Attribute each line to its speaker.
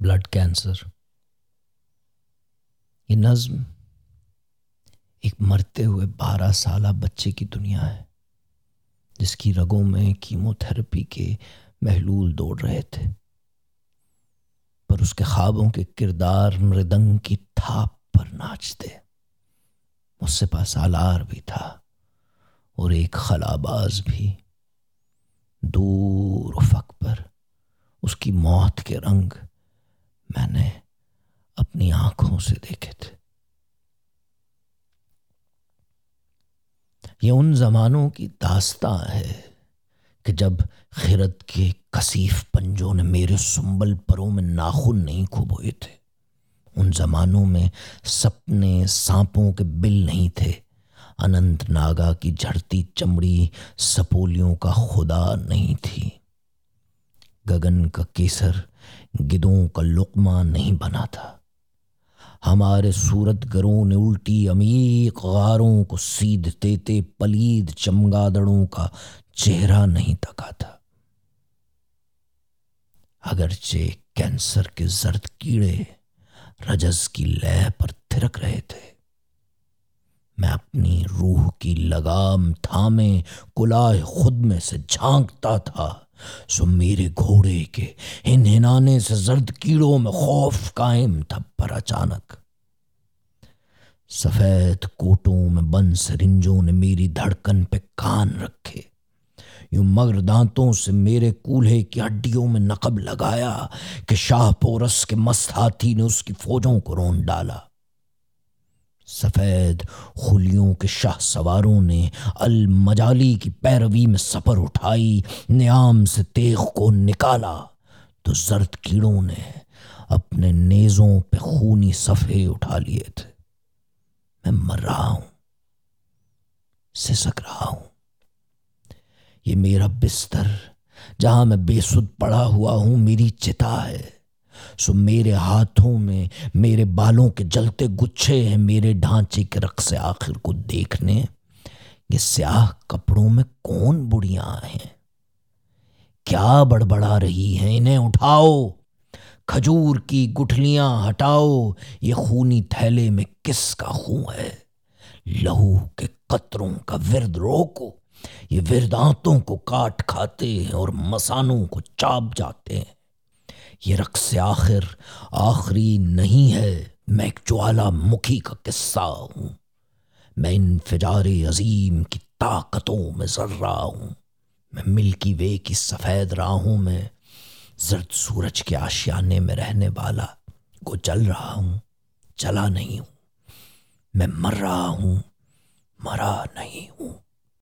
Speaker 1: Blood cancer. یہ نظم ایک مرتے ہوئے بارہ سالہ بچے کی دنیا ہے، جس کی رگوں میں کیمو تھراپی کے محلول دوڑ رہے تھے۔ پر اس کے خوابوں کے کردار مردنگ کی تھاپ پر ناچتے۔ اس سے پاس آلار بھی تھا اور ایک خلاباز بھی۔ دور افق پر اس کی موت کے رنگ میں نے اپنی آنکھوں سے دیکھے تھے۔ یہ ان زمانوں کی داستان ہے کہ جب خرد کے کثیف پنجوں نے میرے سنبل پروں میں ناخن نہیں کھبوئے تھے۔ ان زمانوں میں سپنے سانپوں کے بل نہیں تھے۔ اننت ناگا کی جھڑتی چمڑی سپولیوں کا خدا نہیں تھی۔ گگن کا کیسر گدوں کا لقمہ نہیں بنا تھا۔ ہمارے صورت گروں نے الٹی عمیق غاروں کو سیدھ دیتے پلید چمگادڑوں کا چہرہ نہیں تکا تھا۔ اگرچہ کینسر کے زرد کیڑے رجز کی لہ پر تھرک رہے تھے۔ میں اپنی روح کی لگام تھامے کلائے خود میں سے جھانکتا تھا۔ سو میرے گھوڑے کے ان ہنانے سے زرد کیڑوں میں خوف قائم تھا پر اچانک۔ سفید کوٹوں میں بند سرنجوں نے میری دھڑکن پہ کان رکھے۔ یوں مگر دانتوں سے میرے کولہے کی ہڈیوں میں نقب لگایا کہ شاہ پورس کے مست ہاتھی نے اس کی فوجوں کو رون ڈالا۔ سفید خلیوں کے شاہ سواروں نے المجالی کی پیروی میں سفر اٹھائی، نیام سے تیغ کو نکالا۔ تو زرد کیڑوں نے اپنے نیزوں پہ خونی صفحے اٹھا لیے تھے۔ میں مر رہا ہوں، سسک رہا ہوں۔ یہ میرا بستر جہاں میں بے سد پڑا ہوا ہوں، میری چتا ہے۔ سو میرے ہاتھوں میں میرے بالوں کے جلتے گچھے ہیں، میرے ڈھانچے کے رقص آخر کو دیکھنے۔ یہ سیاہ کپڑوں میں کون بڑیاں ہیں؟ کیا بڑبڑا رہی ہیں؟ انہیں اٹھاؤ۔ کھجور کی گٹھلیاں ہٹاؤ۔ یہ خونی تھیلے میں کس کا خون ہے؟ لہو کے قطروں کا ورد روکو۔ یہ وردانتوں کو کاٹ کھاتے ہیں اور مسانوں کو چاپ جاتے ہیں۔ یہ رقص آخر آخری نہیں ہے، میں ایک جوالا مکھی کا قصہ ہوں۔ میں انفجار عظیم کی طاقتوں میں ذرہ ہوں۔ میں ملکی وے کی سفید راہوں میں زرد سورج کے آشیانے میں رہنے والا کو چل رہا ہوں چلا نہیں ہوں۔ میں مر رہا ہوں، مرا نہیں ہوں۔